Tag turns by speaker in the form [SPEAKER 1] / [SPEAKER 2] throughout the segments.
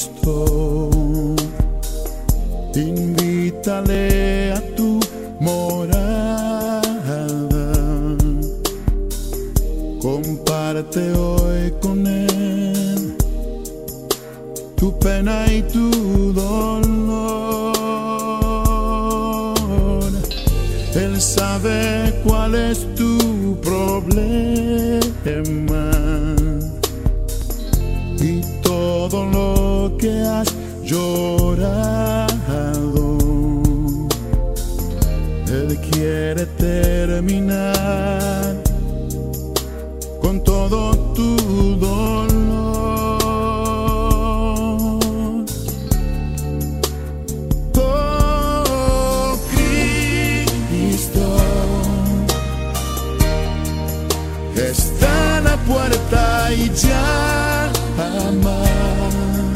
[SPEAKER 1] Cristo. Invítale a tu morada. Comparte hoy con Él tu pena y tu dolor. Él sabe cuál es tu problema y todo lo que has llorado. Él quiere terminar con todo tu dolor. Oh, Cristo está a la puerta y llama. Abre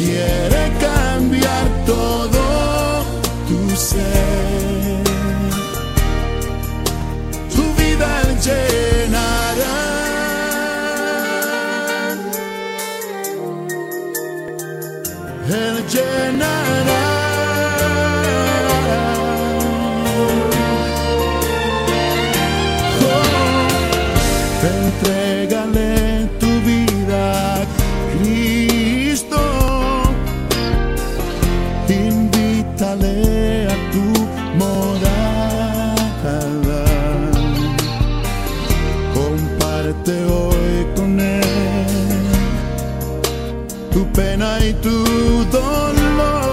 [SPEAKER 1] quiere cambiar todo tu ser. Tu vida llenará. Él llenará. Comparte hoy con Él tu pena y tu dolor.